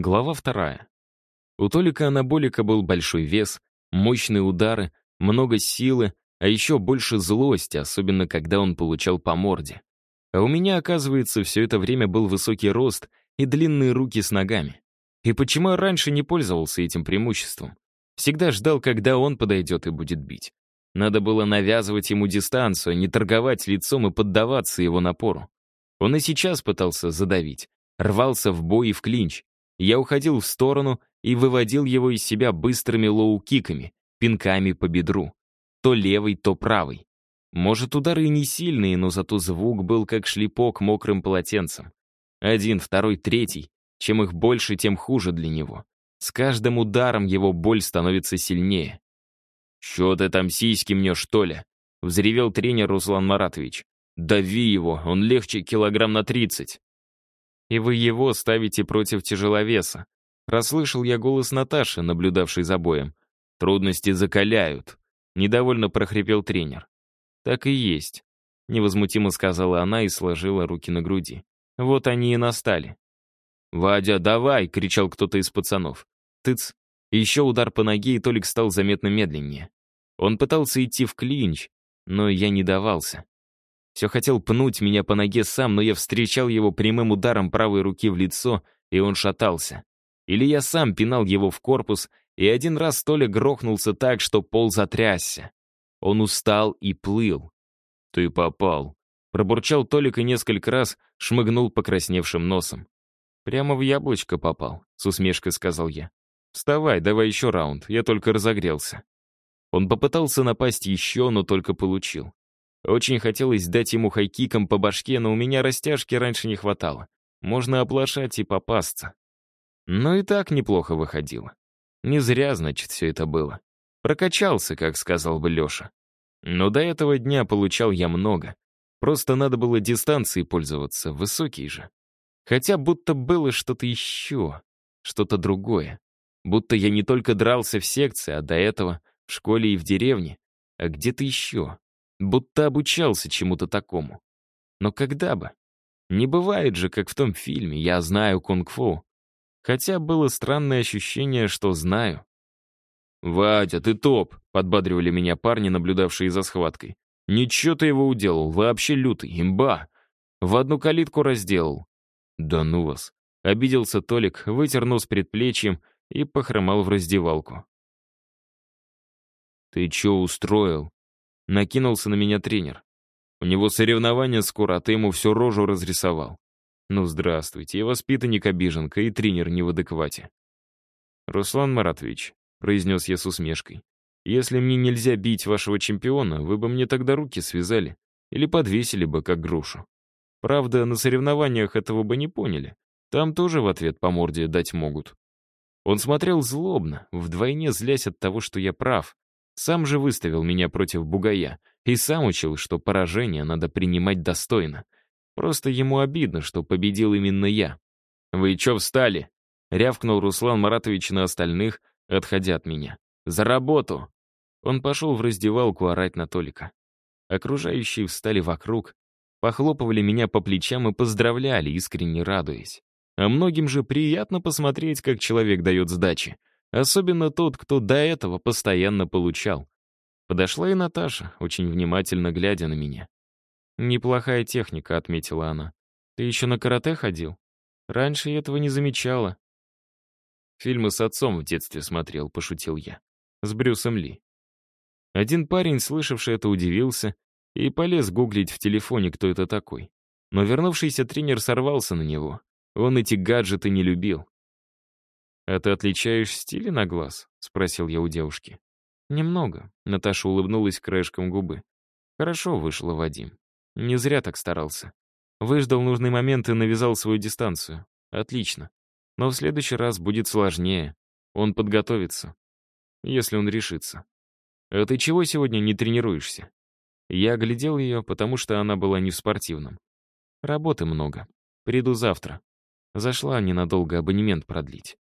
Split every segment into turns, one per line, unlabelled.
Глава вторая. У Толика анаболика был большой вес, мощные удары, много силы, а еще больше злости, особенно когда он получал по морде. А у меня, оказывается, все это время был высокий рост и длинные руки с ногами. И почему я раньше не пользовался этим преимуществом? Всегда ждал, когда он подойдет и будет бить. Надо было навязывать ему дистанцию, а не торговать лицом и поддаваться его напору. Он и сейчас пытался задавить, рвался в бой и в клинч, я уходил в сторону и выводил его из себя быстрыми лоу-киками, пинками по бедру. То левый, то правый. Может, удары не сильные, но зато звук был как шлепок мокрым полотенцем. Один, второй, третий. Чем их больше, тем хуже для него. С каждым ударом его боль становится сильнее. «Чё ты там сиськи мнёшь, что ли?» — взревел тренер Руслан Маратович. «Дави его, он легче килограмм на тридцать». И вы его ставите против тяжеловеса. Расслышал я голос Наташи, наблюдавшей за боем. Трудности закаляют. Недовольно прохрипел тренер. Так и есть. Невозмутимо сказала она и сложила руки на груди. Вот они и настали. «Вадя, давай!» — кричал кто-то из пацанов. Тыц. Еще удар по ноге, и Толик стал заметно медленнее. Он пытался идти в клинч, но я не давался. Все хотел пнуть меня по ноге сам, но я встречал его прямым ударом правой руки в лицо, и он шатался. Или я сам пинал его в корпус, и один раз Толя грохнулся так, что пол затрясся. Он устал и плыл. «Ты попал», — пробурчал Толик и несколько раз шмыгнул покрасневшим носом. «Прямо в яблочко попал», — с усмешкой сказал я. «Вставай, давай еще раунд, я только разогрелся». Он попытался напасть еще, но только получил. Очень хотелось дать ему хайкиком по башке, но у меня растяжки раньше не хватало. Можно оплошать и попасться. Но и так неплохо выходило. Не зря, значит, все это было. Прокачался, как сказал бы Леша. Но до этого дня получал я много. Просто надо было дистанцией пользоваться, высокие же. Хотя будто было что-то еще, что-то другое. Будто я не только дрался в секции, а до этого в школе и в деревне, а где-то еще. Будто обучался чему-то такому. Но когда бы? Не бывает же, как в том фильме «Я знаю кунг-фу». Хотя было странное ощущение, что знаю. «Вадя, ты топ!» — подбадривали меня парни, наблюдавшие за схваткой. «Ничего ты его уделал, вообще лютый, имба! В одну калитку разделал». «Да ну вас!» — обиделся Толик, вытер нос предплечьем и похромал в раздевалку. «Ты чё устроил?» Накинулся на меня тренер. У него соревнования скоро, а ты ему всю рожу разрисовал. Ну, здравствуйте, и воспитанник обиженка, и тренер не в адеквате. Руслан Маратович, произнес я с усмешкой, если мне нельзя бить вашего чемпиона, вы бы мне тогда руки связали или подвесили бы, как грушу. Правда, на соревнованиях этого бы не поняли. Там тоже в ответ по морде дать могут. Он смотрел злобно, вдвойне злясь от того, что я прав, сам же выставил меня против бугая и сам учил, что поражение надо принимать достойно. Просто ему обидно, что победил именно я. «Вы чё встали?» — рявкнул Руслан Маратович на остальных, отходя от меня. «За работу!» Он пошел в раздевалку орать на Толика. Окружающие встали вокруг, похлопывали меня по плечам и поздравляли, искренне радуясь. А многим же приятно посмотреть, как человек дает сдачи. Особенно тот, кто до этого постоянно получал. Подошла и Наташа, очень внимательно глядя на меня. «Неплохая техника», — отметила она. «Ты еще на карате ходил? Раньше я этого не замечала». Фильмы с отцом в детстве смотрел, пошутил я. С Брюсом Ли. Один парень, слышавший это, удивился и полез гуглить в телефоне, кто это такой. Но вернувшийся тренер сорвался на него. Он эти гаджеты не любил. «А ты отличаешь стили на глаз?» — спросил я у девушки. «Немного», — Наташа улыбнулась краешком губы. «Хорошо вышло, Вадим. Не зря так старался. Выждал нужный момент и навязал свою дистанцию. Отлично. Но в следующий раз будет сложнее. Он подготовится. Если он решится. А ты чего сегодня не тренируешься?» Я оглядел ее, потому что она была не в спортивном. Работы много. Приду завтра. Зашла ненадолго абонемент продлить.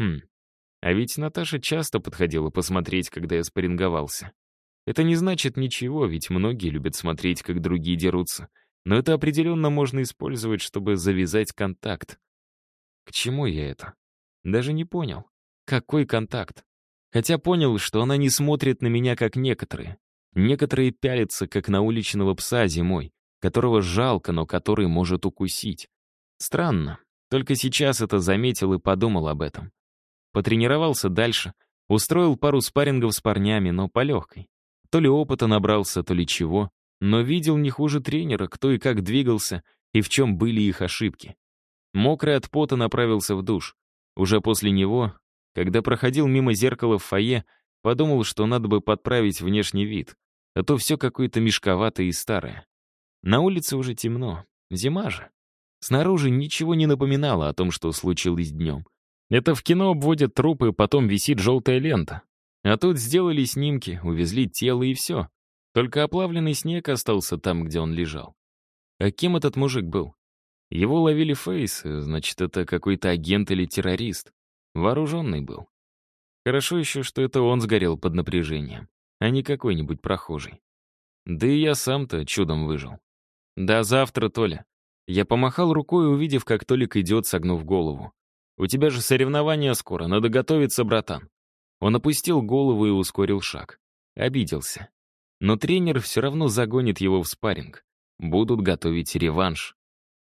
Хм, а ведь Наташа часто подходила посмотреть, когда я спарринговался. Это не значит ничего, ведь многие любят смотреть, как другие дерутся. Но это определенно можно использовать, чтобы завязать контакт. К чему я это? Даже не понял. Какой контакт? Хотя понял, что она не смотрит на меня, как некоторые. Некоторые пялятся, как на уличного пса зимой, которого жалко, но который может укусить. Странно. Только сейчас это заметил и подумал об этом. Потренировался дальше, устроил пару спаррингов с парнями, но по легкой. То ли опыта набрался, то ли чего, но видел не хуже тренера, кто и как двигался, и в чем были их ошибки. Мокрый от пота направился в душ. Уже после него, когда проходил мимо зеркала в фойе, подумал, что надо бы подправить внешний вид, а то все какое-то мешковатое и старое. На улице уже темно, зима же. Снаружи ничего не напоминало о том, что случилось днем. Это в кино обводят трупы, потом висит желтая лента. А тут сделали снимки, увезли тело и все. Только оплавленный снег остался там, где он лежал. А кем этот мужик был? Его ловили фейс, значит, это какой-то агент или террорист. Вооруженный был. Хорошо еще, что это он сгорел под напряжением, а не какой-нибудь прохожий. Да и я сам-то чудом выжил. До завтра, Толя. Я помахал рукой, увидев, как Толик идет, согнув голову. «У тебя же соревнования скоро, надо готовиться, братан». Он опустил голову и ускорил шаг. Обиделся. Но тренер все равно загонит его в спарринг. Будут готовить реванш.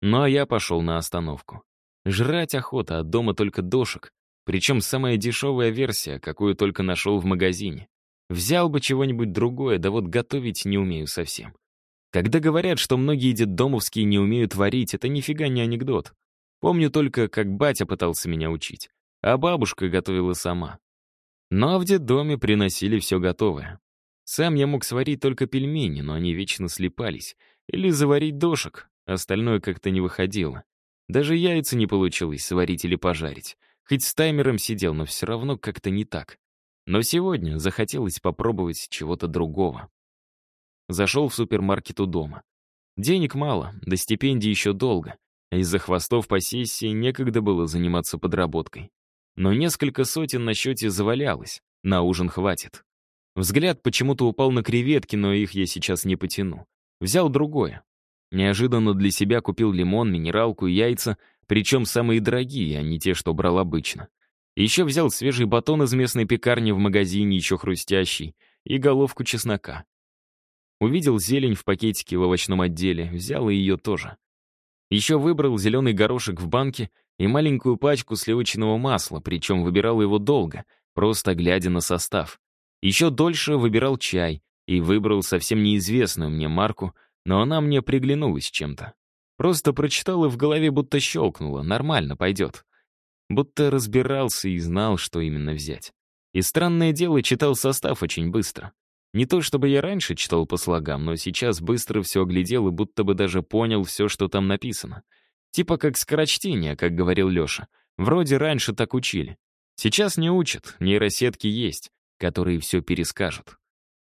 Ну а я пошел на остановку. Жрать охота, а дома только дошек. Причем самая дешевая версия, какую только нашел в магазине. Взял бы чего-нибудь другое, да вот готовить не умею совсем. Когда говорят, что многие детдомовские не умеют варить, это нифига не анекдот. Помню только, как батя пытался меня учить, а бабушка готовила сама. Ну а в детдоме приносили все готовое. Сам я мог сварить только пельмени, но они вечно слипались. Или заварить дошек, остальное как-то не выходило. Даже яйца не получилось сварить или пожарить. Хоть с таймером сидел, но все равно как-то не так. Но сегодня захотелось попробовать чего-то другого. Зашел в супермаркет у дома. Денег мало, до стипендии еще долго. Из-за хвостов по сессии некогда было заниматься подработкой. Но несколько сотен на счете завалялось, на ужин хватит. Взгляд почему-то упал на креветки, но их я сейчас не потяну. Взял другое. Неожиданно для себя купил лимон, минералку и яйца, причем самые дорогие, а не те, что брал обычно. Еще взял свежий батон из местной пекарни в магазине, еще хрустящий, и головку чеснока. Увидел зелень в пакетике в овощном отделе, взял и ее тоже. Еще выбрал зеленый горошек в банке и маленькую пачку сливочного масла, причем выбирал его долго, просто глядя на состав. Еще дольше выбирал чай и выбрал совсем неизвестную мне марку, но она мне приглянулась чем-то. Просто прочитал и в голове будто щелкнуло, нормально пойдет. Будто разбирался и знал, что именно взять. И странное дело, читал состав очень быстро. Не то чтобы я раньше читал по слогам, но сейчас быстро все оглядел и будто бы даже понял все, что там написано. Типа как скорочтение, как говорил Леша. Вроде раньше так учили. Сейчас не учат, нейросетки есть, которые все перескажут.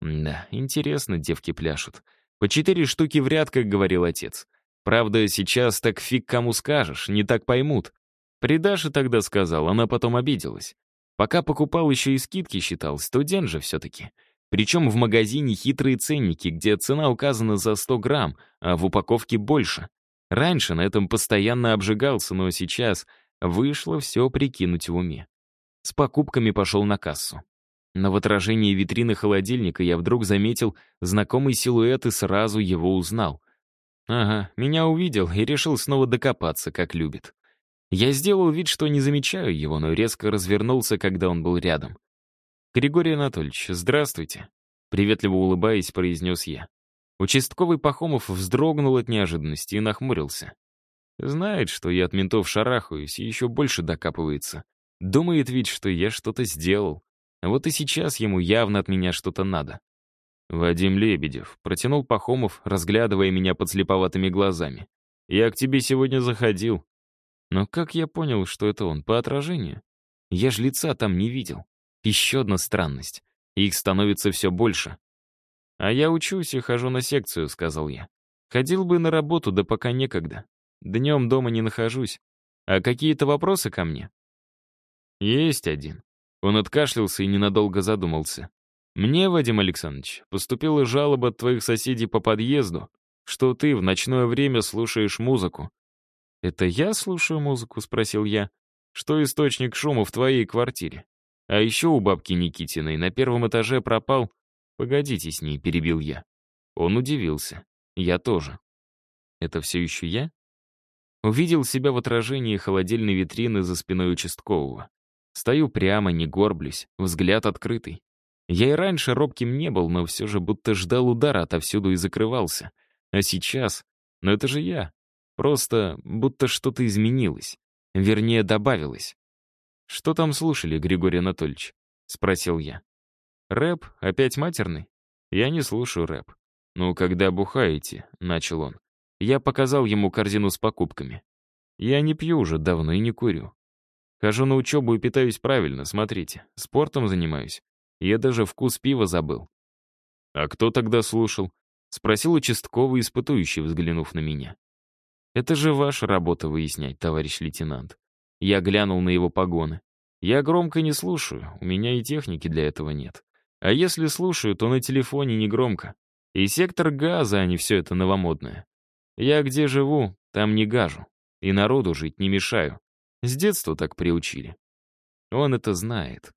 Да, интересно девки пляшут. По четыре штуки в ряд, как говорил отец. Правда, сейчас так фиг кому скажешь, не так поймут. При Даше тогда сказал, она потом обиделась. Пока покупал, еще и скидки считал, студент же все-таки. Причем в магазине хитрые ценники, где цена указана за 100 грамм, а в упаковке больше. Раньше на этом постоянно обжигался, но сейчас вышло все прикинуть в уме. С покупками пошел на кассу. Но в отражении витрины холодильника я вдруг заметил знакомый силуэт и сразу его узнал. Ага, меня увидел и решил снова докопаться, как любит. Я сделал вид, что не замечаю его, но резко развернулся, когда он был рядом. «Григорий Анатольевич, здравствуйте», — приветливо улыбаясь, произнес я. Участковый Пахомов вздрогнул от неожиданности и нахмурился. Знает, что я от ментов шарахаюсь и еще больше докапывается. Думает ведь, что я что-то сделал. Вот и сейчас ему явно от меня что-то надо. Вадим Лебедев протянул Пахомов, разглядывая меня под слеповатыми глазами. «Я к тебе сегодня заходил». Но как я понял, что это он, по отражению? Я ж лица там не видел. Еще одна странность. Их становится все больше. «А я учусь и хожу на секцию», — сказал я. «Ходил бы на работу, да пока некогда. Днем дома не нахожусь. А какие-то вопросы ко мне?» «Есть один». Он откашлялся и ненадолго задумался. «Мне, Вадим Александрович, поступила жалоба от твоих соседей по подъезду, что ты в ночное время слушаешь музыку». «Это я слушаю музыку?» — спросил я. что источник шума в твоей квартире. А еще у бабки Никитиной на первом этаже пропал... Погодите с ней, перебил я. Он удивился. Я тоже. Это все еще я? Увидел себя в отражении холодильной витрины за спиной участкового. Стою прямо, не горблюсь, взгляд открытый. Я и раньше робким не был, но все же будто ждал удара отовсюду и закрывался. А сейчас... Но это же я. Просто будто что-то изменилось. Вернее, добавилось. «Что там слушали, Григорий Анатольевич?» — спросил я. «Рэп? Опять матерный?» «Я не слушаю рэп». «Ну, когда бухаете», — начал он. Я показал ему корзину с покупками. Я не пью уже давно и не курю. Хожу на учебу и питаюсь правильно, смотрите. Спортом занимаюсь. Я даже вкус пива забыл. «А кто тогда слушал?» — спросил участковый, испытующий, взглянув на меня. «Это же ваша работа выяснять, товарищ лейтенант». Я глянул на его погоны. «Я громко не слушаю, у меня и техники для этого нет. А если слушаю, то на телефоне не громко. И сектор газа, а не все это новомодное. Я где живу, там не гажу. И народу жить не мешаю. С детства так приучили. Он это знает.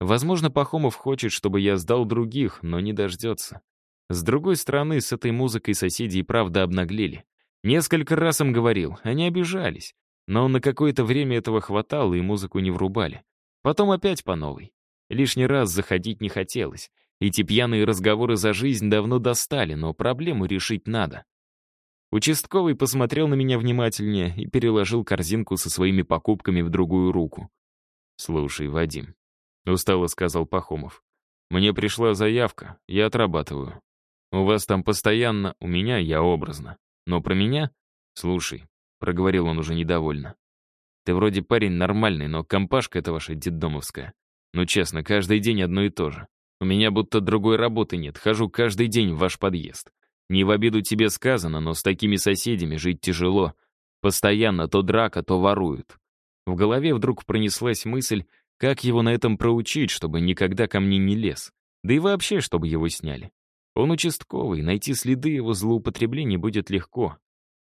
Возможно, Пахомов хочет, чтобы я сдал других, но не дождется. С другой стороны, с этой музыкой соседи и правда обнаглели. Несколько раз им говорил, они обижались. Но на какое-то время этого хватало, и музыку не врубали. Потом опять по новой. Лишний раз заходить не хотелось. Эти пьяные разговоры за жизнь давно достали, но проблему решить надо. Участковый посмотрел на меня внимательнее и переложил корзинку со своими покупками в другую руку. «Слушай, Вадим», — устало сказал Пахомов, «мне пришла заявка, я отрабатываю. У вас там постоянно, у меня я образно. Но про меня? Слушай», — проговорил он уже недовольно. «Ты вроде парень нормальный, но компашка эта ваша детдомовская. Ну честно, каждый день одно и то же. У меня будто другой работы нет, хожу каждый день в ваш подъезд. Не в обиду тебе сказано, но с такими соседями жить тяжело. Постоянно то драка, то воруют. В голове вдруг пронеслась мысль, как его на этом проучить, чтобы никогда ко мне не лез. Да и вообще, чтобы его сняли. Он участковый, найти следы его злоупотребления будет легко.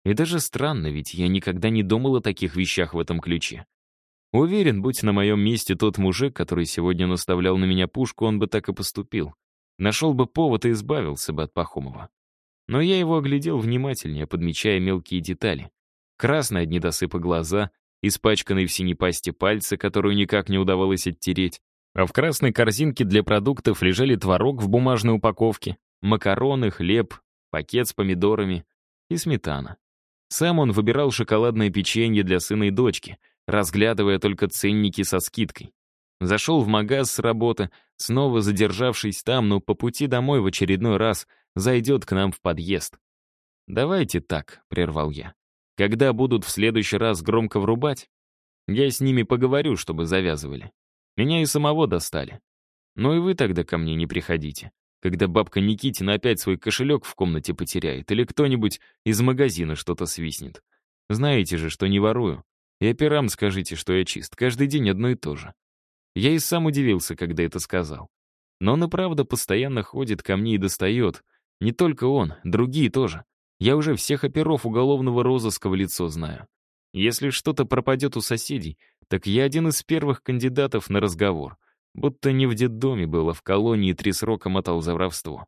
И даже странно, ведь я никогда не думал о таких вещах в этом ключе. Уверен, будь на моем месте тот мужик, который сегодня наставлял на меня пушку, он бы так и поступил. Нашел бы повод и избавился бы от Пахомова. Но я его оглядел внимательнее, подмечая мелкие детали. Красные от недосыпа глаза, испачканные в синей пасти пальцы, которую никак не удавалось оттереть. А в красной корзинке для продуктов лежали творог в бумажной упаковке, макароны, хлеб, пакет с помидорами и сметана. Сам он выбирал шоколадное печенье для сына и дочки, разглядывая только ценники со скидкой. Зашел в магаз с работы, снова задержавшись там, но по пути домой в очередной раз — зайдет к нам в подъезд. «Давайте так», — прервал я. «Когда будут в следующий раз громко врубать, я с ними поговорю, чтобы завязывали. Меня и самого достали. Но и вы тогда ко мне не приходите, когда бабка Никитина опять свой кошелек в комнате потеряет или кто-нибудь из магазина что-то свистнет. Знаете же, что не ворую. И операм скажите, что я чист. Каждый день одно и то же. Я и сам удивился, когда это сказал. Но он и правда постоянно ходит ко мне и достает, не только он, другие тоже. Я уже всех оперов уголовного розыска в лицо знаю. Если что-то пропадет у соседей, так я один из первых кандидатов на разговор. Будто не в детдоме было, в колонии три срока мотал за воровство.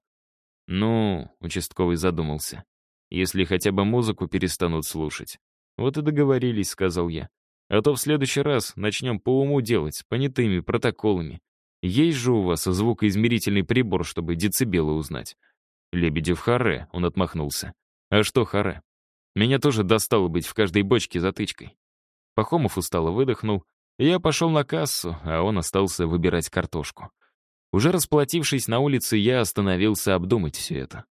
«Ну», — участковый задумался, «если хотя бы музыку перестанут слушать». «Вот и договорились», — сказал я. «А то в следующий раз начнем по уму делать, понятыми протоколами. Есть же у вас звукоизмерительный прибор, чтобы децибелы узнать. Лебедев харе, он отмахнулся. А что харе? Меня тоже достало быть в каждой бочке затычкой. Пахомов устало выдохнул, я пошел на кассу, а он остался выбирать картошку. Уже расплатившись на улице, я остановился обдумать все это.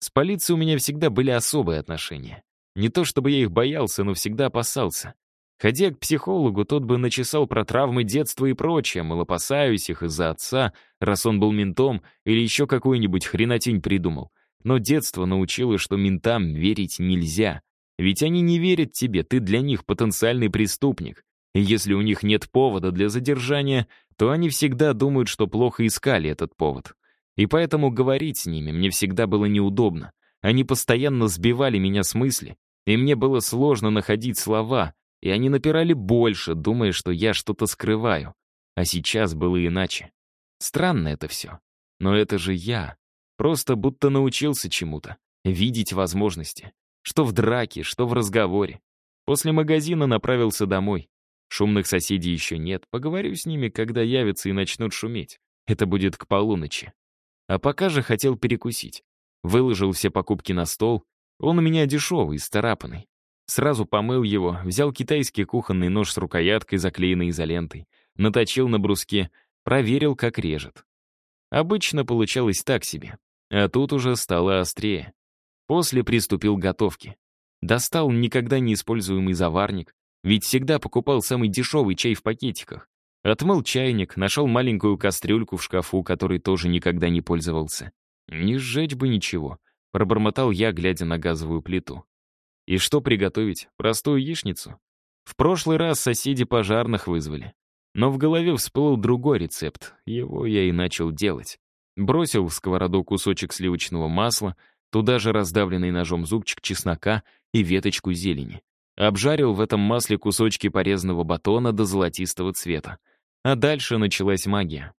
С полицией у меня всегда были особые отношения. Не то чтобы я их боялся, но всегда опасался. Ходя к психологу, тот бы начесал про травмы детства и прочее, мол, опасаюсь их из-за отца, раз он был ментом, или еще какую-нибудь хренотень придумал. Но детство научило, что ментам верить нельзя. Ведь они не верят тебе, ты для них потенциальный преступник. И если у них нет повода для задержания, то они всегда думают, что плохо искали этот повод. И поэтому говорить с ними мне всегда было неудобно. Они постоянно сбивали меня с мысли, и мне было сложно находить слова, и они напирали больше, думая, что я что-то скрываю. А сейчас было иначе. Странно это все. Но это же я. Просто будто научился чему-то. Видеть возможности. Что в драке, что в разговоре. После магазина направился домой. Шумных соседей еще нет. Поговорю с ними, когда явятся и начнут шуметь. Это будет к полуночи. А пока же хотел перекусить. Выложил все покупки на стол. Он у меня дешевый, старапанный. Сразу помыл его, взял китайский кухонный нож с рукояткой, заклеенной изолентой, наточил на бруске, проверил, как режет. Обычно получалось так себе, а тут уже стало острее. После приступил к готовке. Достал никогда не используемый заварник, ведь всегда покупал самый дешевый чай в пакетиках. Отмыл чайник, нашел маленькую кастрюльку в шкафу, которой тоже никогда не пользовался. Не сжечь бы ничего, пробормотал я, глядя на газовую плиту. И что приготовить? Простую яичницу? В прошлый раз соседи пожарных вызвали. Но в голове всплыл другой рецепт, его я и начал делать. Бросил в сковороду кусочек сливочного масла, туда же раздавленный ножом зубчик чеснока и веточку зелени. Обжарил в этом масле кусочки порезанного батона до золотистого цвета. А дальше началась магия.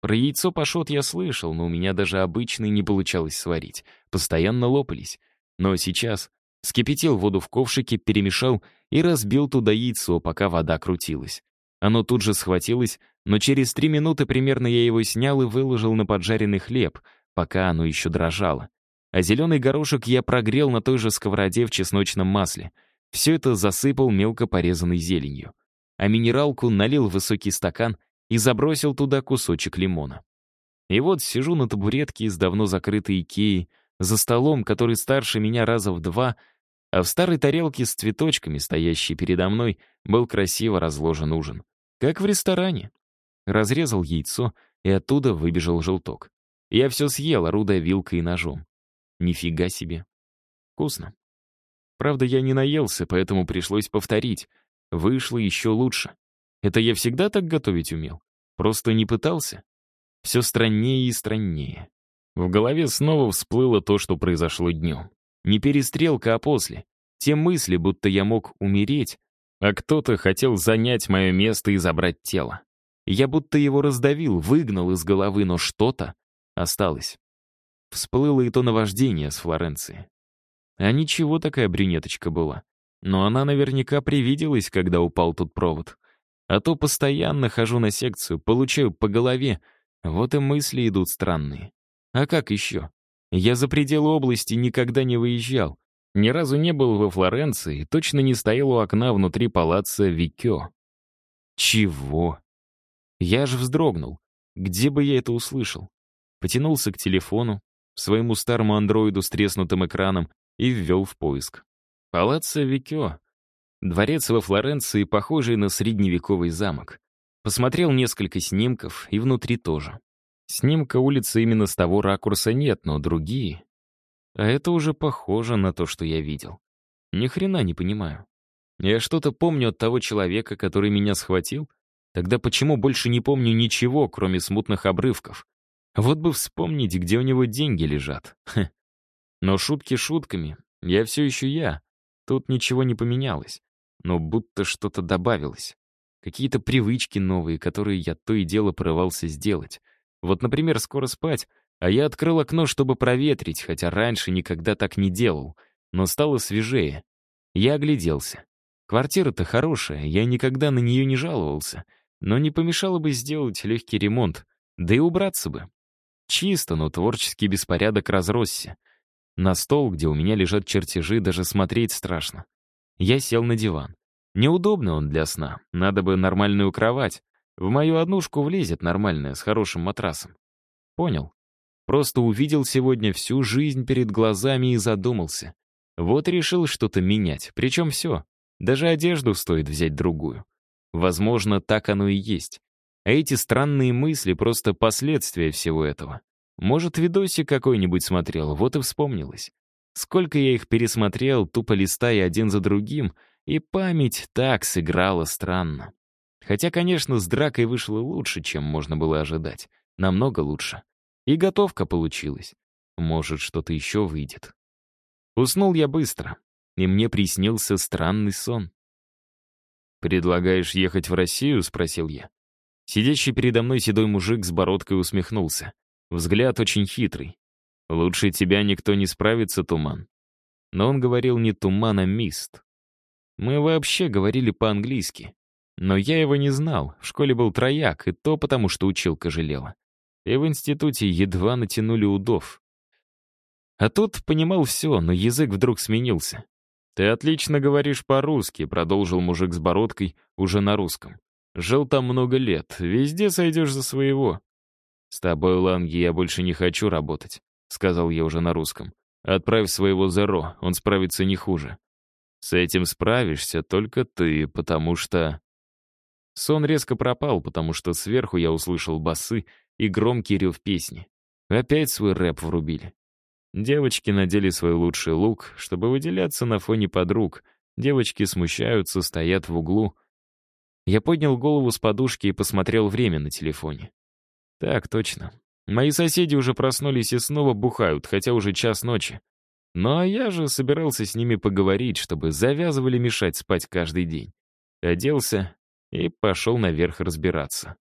Про яйцо пашот я слышал, но у меня даже обычный не получалось сварить. Постоянно лопались. Но сейчас вскипятил воду в ковшике, перемешал и разбил туда яйцо, пока вода крутилась. Оно тут же схватилось, но через три минуты примерно я его снял и выложил на поджаренный хлеб, пока оно еще дрожало. А зеленый горошек я прогрел на той же сковороде в чесночном масле — все это засыпал мелко порезанной зеленью. А минералку налил в высокий стакан и забросил туда кусочек лимона. И вот сижу на табуретке из давно закрытой Икеи, за столом, который старше меня раза в два, а в старой тарелке с цветочками, стоящей передо мной, был красиво разложен ужин. Как в ресторане. Разрезал яйцо, и оттуда выбежал желток. Я все съел, орудая вилкой и ножом. Нифига себе. Вкусно. Правда, я не наелся, поэтому пришлось повторить. Вышло еще лучше. Это я всегда так готовить умел? Просто не пытался? Все страннее и страннее. В голове снова всплыло то, что произошло днем. Не перестрелка, а после. Те мысли, будто я мог умереть, а кто-то хотел занять мое место и забрать тело. Я будто его раздавил, выгнал из головы, но что-то осталось. Всплыло и то наваждение с Флоренции. А ничего такая брюнеточка была. Но она наверняка привиделась, когда упал тут провод. А то постоянно хожу на секцию, получаю по голове. Вот и мысли идут странные. А как еще? Я за пределы области никогда не выезжал. Ни разу не был во Флоренции, точно не стоял у окна внутри палаца Викё. Чего? Я же вздрогнул. Где бы я это услышал? Потянулся к телефону, своему старому андроиду с треснутым экраном, и ввел в поиск. Палаццо Викё. Дворец во Флоренции, похожий на средневековый замок. Посмотрел несколько снимков, и внутри тоже. Снимка улицы именно с того ракурса нет, но другие. А это уже похоже на то, что я видел. Ни хрена не понимаю. Я что-то помню от того человека, который меня схватил. Тогда почему больше не помню ничего, кроме смутных обрывков? Вот бы вспомнить, где у него деньги лежат. Хе. Но шутки шутками, я все еще я. Тут ничего не поменялось, но будто что-то добавилось. Какие-то привычки новые, которые я то и дело порывался сделать. Вот, например, скоро спать, а я открыл окно, чтобы проветрить, хотя раньше никогда так не делал, но стало свежее. Я огляделся. Квартира-то хорошая, я никогда на нее не жаловался, но не помешало бы сделать легкий ремонт, да и убраться бы. Чисто, но творческий беспорядок разросся. На стол, где у меня лежат чертежи, даже смотреть страшно. Я сел на диван. Неудобно он для сна, надо бы нормальную кровать. В мою однушку влезет нормальная, с хорошим матрасом. Понял. Просто увидел сегодня всю жизнь перед глазами и задумался. Вот решил что-то менять, причем все. Даже одежду стоит взять другую. Возможно, так оно и есть. А эти странные мысли — просто последствия всего этого. Может, видосик какой-нибудь смотрел, вот и вспомнилось. Сколько я их пересмотрел, тупо листая один за другим, и память так сыграла странно. Хотя, конечно, с дракой вышло лучше, чем можно было ожидать. Намного лучше. И готовка получилась. Может, что-то еще выйдет. Уснул я быстро, и мне приснился странный сон. «Предлагаешь ехать в Россию?» — спросил я. Сидящий передо мной седой мужик с бородкой усмехнулся. Взгляд очень хитрый. «Лучше тебя никто не справится, Туман». Но он говорил не Туман, а Мист. Мы вообще говорили по-английски. Но я его не знал, в школе был трояк, и то потому, что училка жалела. И в институте едва натянули удов. А тут понимал все, но язык вдруг сменился. «Ты отлично говоришь по-русски», — продолжил мужик с бородкой уже на русском. Жил там много лет, везде сойдешь за своего. С тобой, Ланги, я больше не хочу работать, сказал я уже на русском. Отправь своего Зеро, он справится не хуже. С этим справишься только ты, потому что... Сон резко пропал, потому что сверху я услышал басы и громкий рев песни. Опять свой рэп врубили. Девочки надели свой лучший лук, чтобы выделяться на фоне подруг. Девочки смущаются, стоят в углу — я поднял голову с подушки и посмотрел время на телефоне. Так, точно. Мои соседи уже проснулись и снова бухают, хотя уже час ночи. Ну а я же собирался с ними поговорить, чтобы завязывали мешать спать каждый день. Оделся и пошел наверх разбираться.